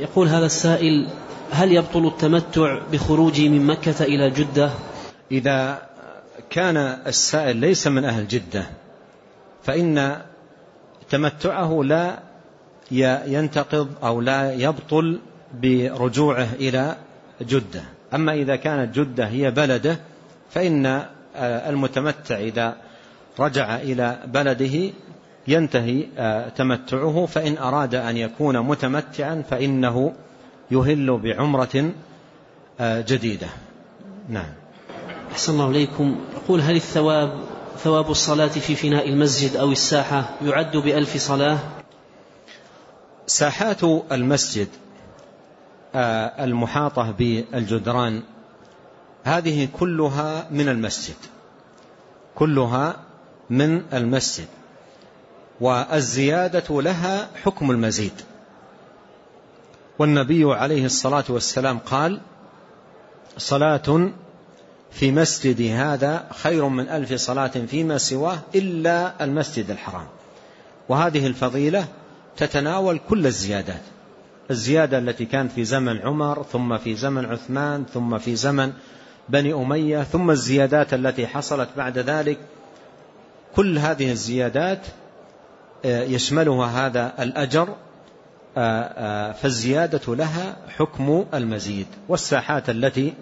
يقول هذا السائل هل يبطل التمتع بخروجي من مكة إلى جدة؟ إذا كان السائل ليس من أهل جدة فإن تمتعه لا ينتقض أو لا يبطل برجوعه إلى جدة. أما إذا كانت جدة هي بلده فإن المتمتع إذا رجع إلى بلده ينتهي تمتعه. فإن أراد أن يكون متمتعا فإنه يهل بعمرة جديدة. نعم. أحسن الله إليكم. يقول هل الثواب ثواب الصلاة في فناء المسجد أو الساحة يعد بألف صلاة؟ ساحات المسجد آه، المحاطة بالجدران هذه كلها من المسجد. كلها من المسجد. والزيادة لها حكم المزيد. والنبي عليه الصلاة والسلام قال صلاة في مسجد هذا خير من ألف صلاة فيما سواه إلا المسجد الحرام. وهذه الفضيلة تتناول كل الزيادات. الزيادة التي كانت في زمن عمر ثم في زمن عثمان ثم في زمن بني أمية ثم الزيادات التي حصلت بعد ذلك. كل هذه الزيادات يشملها هذا الأجر آه، آه، فالزيادة لها حكم المزيد. والساحات التي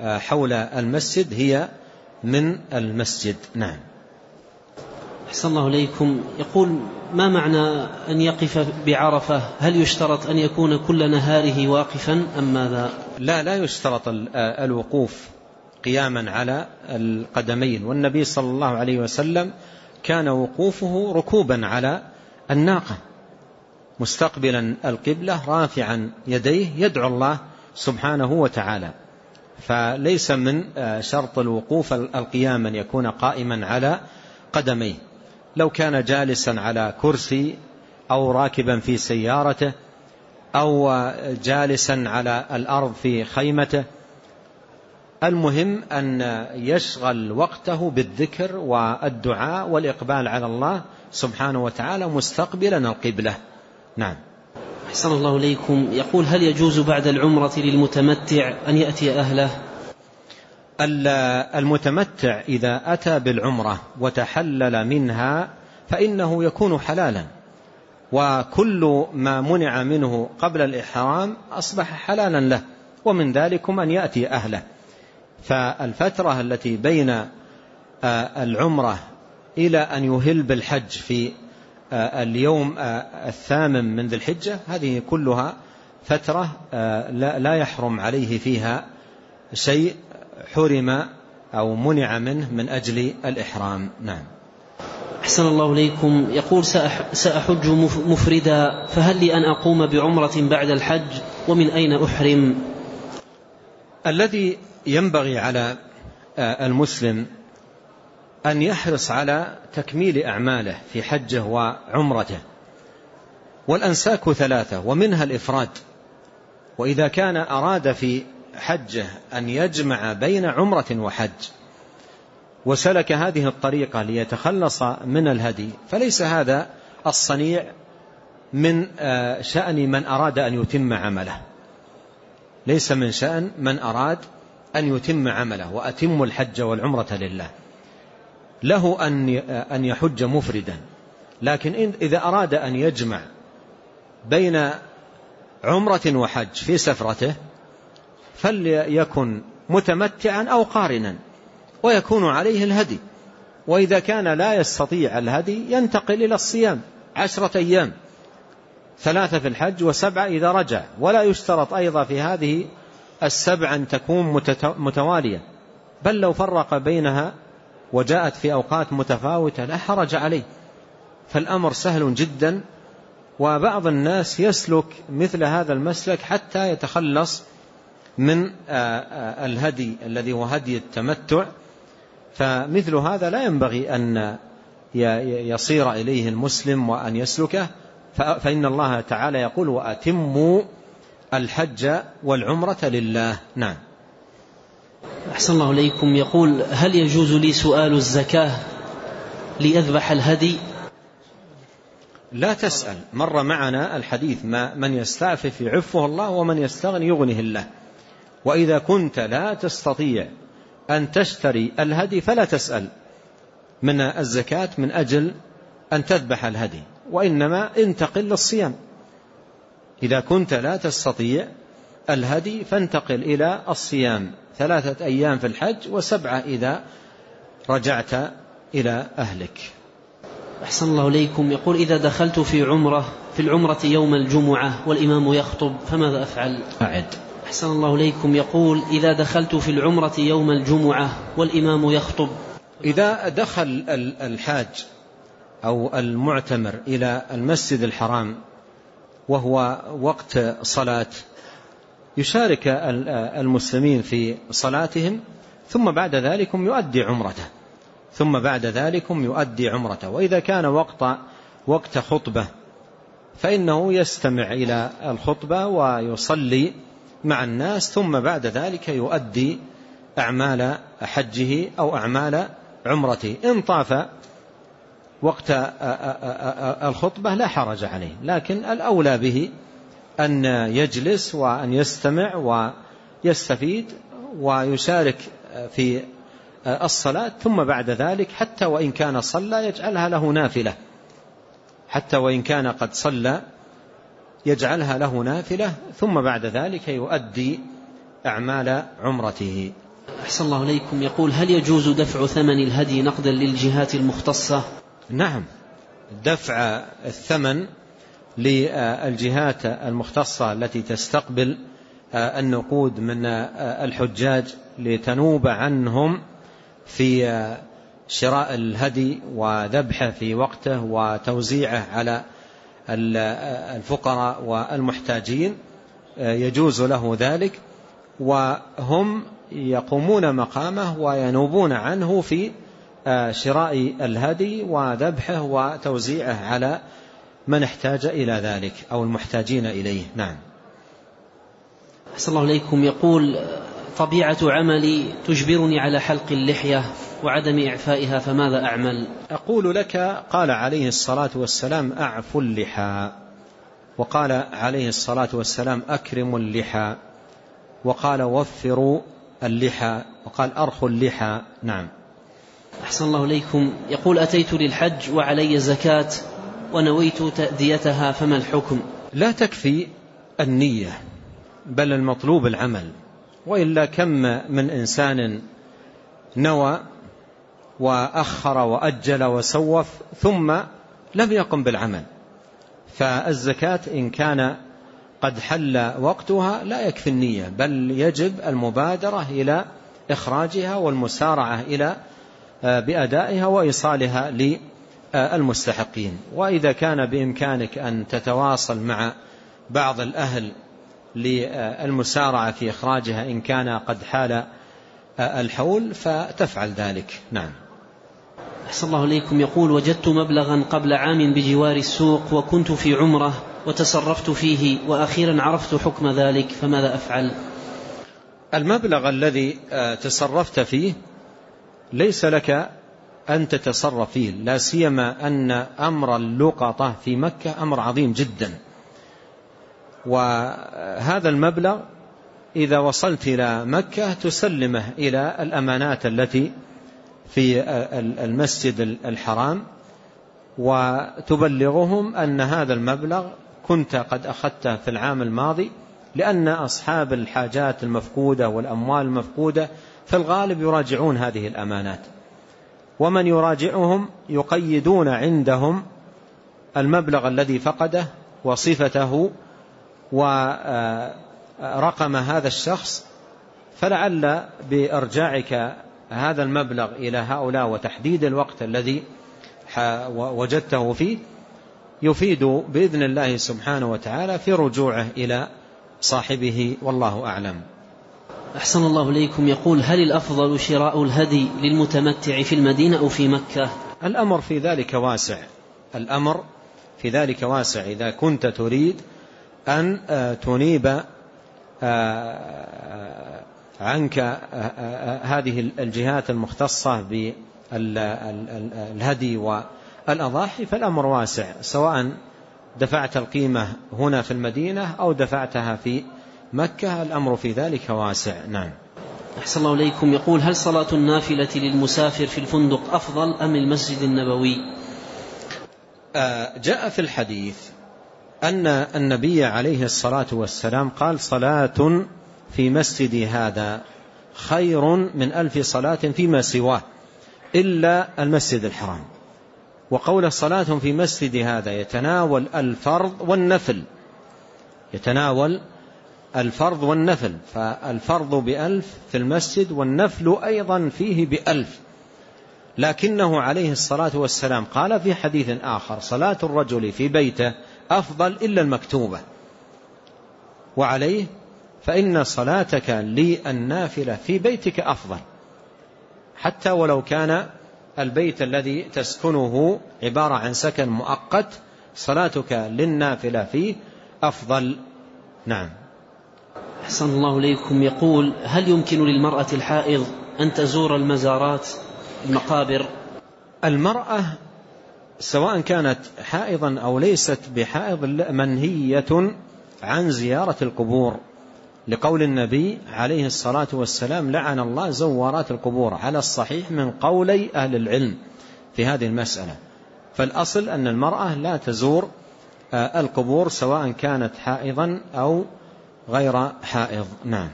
حول المسجد هي من المسجد. نعم. أحسن الله إليكم. يقول ما معنى أن يقف بعرفة؟ هل يشترط أن يكون كل نهاره واقفا أم ماذا؟ لا لا يشترط الوقوف قياما على القدمين. والنبي صلى الله عليه وسلم كان وقوفه ركوبا على الناقة مستقبلا القبلة رافعا يديه يدعو الله سبحانه وتعالى. فليس من شرط الوقوف القيام أن يكون قائما على قدميه. لو كان جالسا على كرسي أو راكبا في سيارته أو جالسا على الأرض في خيمته المهم أن يشغل وقته بالذكر والدعاء والإقبال على الله سبحانه وتعالى مستقبلا القبلة. نعم. أحسن الله إليكم. يقول هل يجوز بعد العمرة للمتمتع أن يأتي أهله؟ المتمتع إذا أتى بالعمرة وتحلل منها فإنه يكون حلالا. وكل ما منع منه قبل الإحرام أصبح حلالا له ومن ذلكم أن يأتي أهله. فالفترة التي بين آه، العمرة إلى أن يهل بالحج في آه، اليوم آه، الثامن من ذي الحجة هذه كلها فترة لا يحرم عليه فيها شيء حرم أو منع منه من أجل الإحرام. نعم. أحسن الله إليكم. يقول سأحج مفردا فهل لي أن أقوم بعمرة بعد الحج؟ ومن أين أحرم؟ الذي ينبغي على آه، المسلم أن يحرص على تكميل أعماله في حجه وعمرته. والأنساك ثلاثة ومنها الإفراد. وإذا كان أراد في حجه أن يجمع بين عمرة وحج وسلك هذه الطريقة ليتخلص من الهدي فليس هذا الصنيع من آه، شأن من أراد أن يتم عمله. ليس من شأن من أراد أن يتم عمله وأتم الحج والعمرة لله. له أن يحج مفردا. لكن إذا أراد أن يجمع بين عمرة وحج في سفرته فليكن متمتعا أو قارنا ويكون عليه الهدي. وإذا كان لا يستطيع الهدي ينتقل إلى الصيام. عشرة أيام. ثلاثة في الحج وسبعة إذا رجع. ولا يشترط أيضا في هذه السبع أن تكون متوالية. بل لو فرق بينها وجاءت في أوقات متفاوتة لا حرج عليه. فالأمر سهل جدا وبعض الناس يسلك مثل هذا المسلك حتى يتخلص من الهدي الذي هو هدي التمتع. فمثل هذا لا ينبغي أن يصير إليه المسلم وأن يسلكه. فإن الله تعالى يقول وأتموا الحج والعمرة لله. نعم. أحسن الله إليكم. يقول هل يجوز لي سؤال الزكاة لأذبح الهدي؟ لا تسأل. مر معنا الحديث ما من يستعفف يعفه الله ومن يستغني يغنه الله. وإذا كنت لا تستطيع أن تشتري الهدي فلا تسأل. من الزكاة من أجل أن تذبح الهدي وإنما انتقل للصيام. إذا كنت لا تستطيع الهدي فانتقل إلى الصيام. ثلاثة أيام في الحج وسبعة إذا رجعت إلى أهلك. أحسن الله إليكم. يقول إذا دخلت في عمرة في العمرة يوم الجمعة والإمام يخطب فماذا أفعل؟ أعد. أحسن الله إليكم. يقول إذا دخلت في العمرة يوم الجمعة والإمام يخطب. إذا دخل الحاج أو المعتمر إلى المسجد الحرام وهو وقت صلاة. يشارك المسلمين في صلاتهم ثم بعد ذلك يؤدي عمرته. ثم بعد ذلك يؤدي عمرته. وإذا كان وقت وقت خطبة فإنه يستمع إلى الخطبة ويصلي مع الناس ثم بعد ذلك يؤدي أعمال حجه أو أعمال عمرته. إن طاف وقت الخطبة لا حرج عليه لكن الأولى به أن يجلس وأن يستمع ويستفيد ويشارك في الصلاة ثم بعد ذلك حتى وإن كان صلى يجعلها له نافلة. حتى وإن كان قد صلى يجعلها له نافلة ثم بعد ذلك يؤدي أعمال عمرته. أحسن الله إليكم. يقول هل يجوز دفع ثمن الهدي نقدا للجهات المختصة؟ نعم دفع الثمن للجهات المختصة التي تستقبل النقود من الحجاج لتنوب عنهم في شراء الهدي وذبحه في وقته وتوزيعه على الفقراء والمحتاجين يجوز له ذلك وهم يقومون مقامه وينوبون عنه في شراء الهدي وذبحه وتوزيعه على من احتاج إلى ذلك أو المحتاجين إليه. نعم. أحسن الله إليكم. يقول طبيعة عملي تجبرني على حلق اللحية وعدم إعفائها فماذا أعمل؟ أقول لك قال عليه الصلاة والسلام أعفوا اللحى. وقال عليه الصلاة والسلام أكرموا اللحى. وقال وفروا اللحى. وقال أرخوا اللحى. نعم. أحسن الله إليكم. يقول أتيت للحج وعلي زكاة ونويت تأديتها فما الحكم؟ لا تكفي النية بل المطلوب العمل. وإلا كم من إنسان نوى وأخر وأجل وسوف ثم لم يقم بالعمل. فالزكاة إن كان قد حل وقتها لا يكفي النية بل يجب المبادرة إلى إخراجها والمسارعة إلى بأدائها وإيصالها للمستحقين. وإذا كان بإمكانك أن تتواصل مع بعض الأهل للمسارعة في إخراجها إن كان قد حال الحول فتفعل ذلك. نعم. أحسن الله إليكم. يقول وجدت مبلغا قبل عام بجوار السوق وكنت في عمرة وتصرفت فيه وأخيرا عرفت حكم ذلك فماذا أفعل؟ المبلغ الذي تصرفت فيه ليس لك أن تتصرف فيه لا سيما أن أمر اللقطة في مكة أمر عظيم جدا. وهذا المبلغ إذا وصلت إلى مكة تسلمه إلى الأمانات التي في المسجد الحرام وتبلغهم أن هذا المبلغ كنت قد أخذته في العام الماضي لأن أصحاب الحاجات المفقودة والأموال المفقودة في الغالب يراجعون هذه الأمانات. ومن يراجعهم يقيدون عندهم المبلغ الذي فقده وصفته ورقم هذا الشخص فلعل بإرجاعك هذا المبلغ إلى هؤلاء وتحديد الوقت الذي وجدته فيه يفيد بإذن الله سبحانه وتعالى في رجوعه إلى صاحبه والله أعلم. أحسن الله إليكم. يقول هل الأفضل شراء الهدي للمتمتع في المدينة أو في مكة؟ الأمر في ذلك واسع. الأمر في ذلك واسع. إذا كنت تريد أن تنيب عنك هذه الجهات المختصة بالهدي الأضاحي فالأمر واسع سواء دفعت القيمة هنا في المدينة أو دفعتها في مكة الأمر في ذلك واسع. نعم. أحسن الله إليكم. يقول هل صلاة النافلة للمسافر في الفندق أفضل أم المسجد النبوي؟ آه، جاء في الحديث أن النبي عليه الصلاة والسلام قال صلاة في مسجدي هذا خير من ألف صلاة فيما سواه إلا المسجد الحرام. وقول صلاة في مسجد هذا يتناول الفرض والنفل يتناول الفرض والنفل. فالفرض بألف في المسجد والنفل أيضا فيه بألف. لكنه عليه الصلاة والسلام قال في حديث آخر صلاة الرجل في بيته أفضل إلا المكتوبة. وعليه فإن صلاتك للنافلة في بيتك أفضل. حتى ولو كان البيت الذي تسكنه عبارة عن سكن مؤقت صلاتك للنافلة فيه أفضل. نعم. أحسن الله إليكم. يقول هل يمكن للمرأة الحائض أن تزور المزارات المقابر؟ المرأة سواء كانت حائضا أو ليست بحائض منهية عن زيارة القبور. لقول النبي عليه الصلاة والسلام لعن الله زوارات القبور. على الصحيح من قولي أهل العلم في هذه المسألة. فالأصل أن المرأة لا تزور آه، القبور سواء كانت حائضا أو غير حائض. نعم.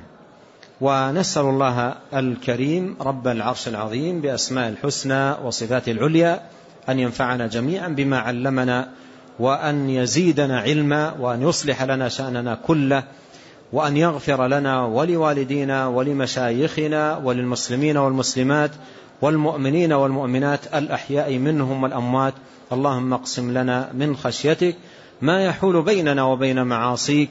ونسأل الله الكريم رب العرش العظيم بأسماء الحسنى وصفاته العليا أن ينفعنا جميعا بما علمنا وأن يزيدنا علما وأن يصلح لنا شأننا كله وأن يغفر لنا ولوالدينا ولمشايخنا وللمسلمين والمسلمات والمؤمنين والمؤمنات الأحياء منهم والأموات. اللهم اقسم لنا من خشيتك ما يحول بيننا وبين معاصيك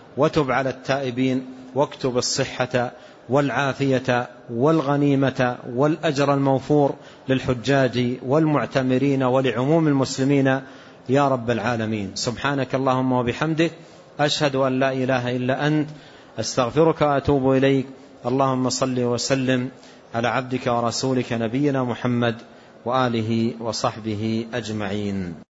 وتب على التائبين واكتب الصحة والعافية والغنيمة والأجر الموفور للحجاج والمعتمرين ولعموم المسلمين. يا رب العالمين. سبحانك اللهم وبحمدك أشهد أن لا إله إلا أنت أستغفرك وأتوب إليك. اللهم صل وسلم على عبدك ورسولك نبينا محمد وآله وصحبه أجمعين.